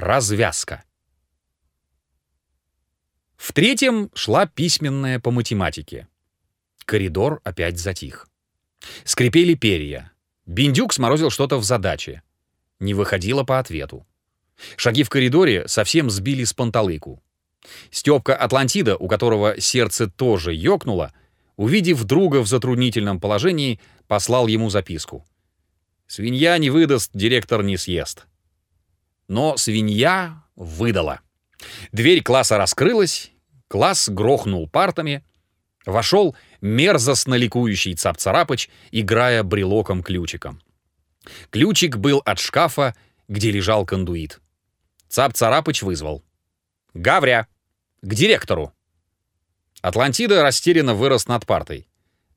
Развязка. В третьем шла письменная по математике. Коридор опять затих. Скрипели перья. Биндюк сморозил что-то в задаче. Не выходило по ответу. Шаги в коридоре совсем сбили с панталыку. Степка Атлантида, у которого сердце тоже ёкнуло, увидев друга в затруднительном положении, послал ему записку. «Свинья не выдаст, директор не съест». Но свинья выдала. Дверь класса раскрылась, класс грохнул партами. Вошел мерзостно ликующий Цап-Царапыч, играя брелоком-ключиком. Ключик был от шкафа, где лежал кондуит. Цап-Царапыч вызвал. «Гавря! К директору!» Атлантида растерянно вырос над партой.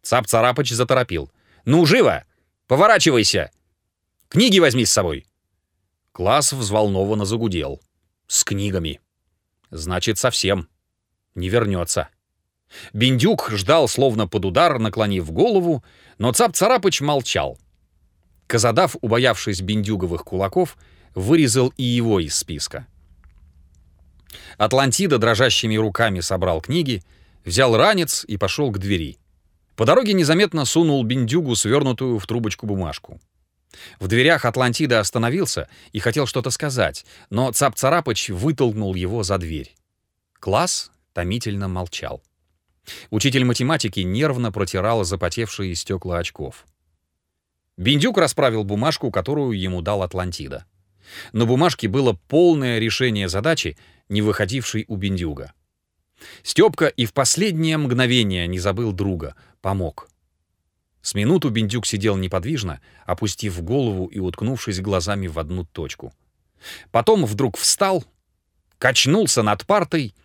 Цап-Царапыч заторопил. «Ну, живо! Поворачивайся! Книги возьми с собой!» Класс взволнованно загудел. «С книгами!» Значит, совсем. Не вернется. Биндюк ждал, словно под удар, наклонив голову, но Цап-Царапыч молчал. Козодав, убоявшись биндюговых кулаков, вырезал и его из списка. Атлантида дрожащими руками собрал книги, взял ранец и пошел к двери. По дороге незаметно сунул Биндюгу свернутую в трубочку бумажку. В дверях Атлантида остановился и хотел что-то сказать, но Цап-Царапыч вытолкнул его за дверь. Класс томительно молчал. Учитель математики нервно протирал запотевшие стекла очков. Биндюк расправил бумажку, которую ему дал Атлантида. На бумажке было полное решение задачи, не выходившей у Биндюга. Степка и в последнее мгновение не забыл друга, помог — с минуту Бендюк сидел неподвижно, опустив голову и уткнувшись глазами в одну точку. Потом вдруг встал, качнулся над партой,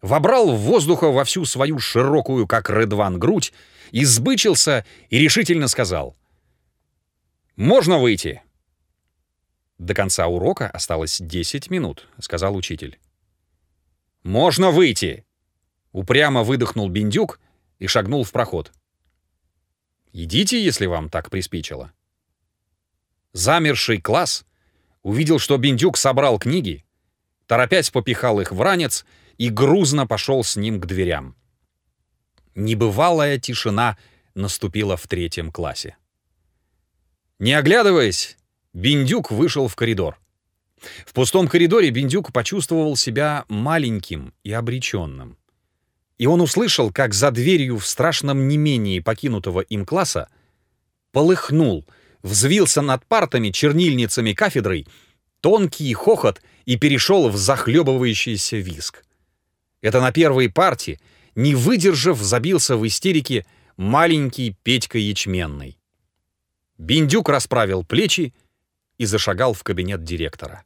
вобрал в воздуха во всю свою широкую, как рыдван, грудь, избычился и решительно сказал «Можно выйти?» «До конца урока осталось 10 минут», — сказал учитель. «Можно выйти!» Упрямо выдохнул Бендюк и шагнул в проход. Идите, если вам так приспичило. Замерший класс увидел, что Биндюк собрал книги, торопясь попихал их в ранец и грузно пошел с ним к дверям. Небывалая тишина наступила в третьем классе. Не оглядываясь, Биндюк вышел в коридор. В пустом коридоре Биндюк почувствовал себя маленьким и обреченным и он услышал, как за дверью в страшном немении покинутого им класса полыхнул, взвился над партами, чернильницами кафедрой, тонкий хохот и перешел в захлебывающийся виск. Это на первой парте, не выдержав, забился в истерике маленький Петька Ячменный. Биндюк расправил плечи и зашагал в кабинет директора.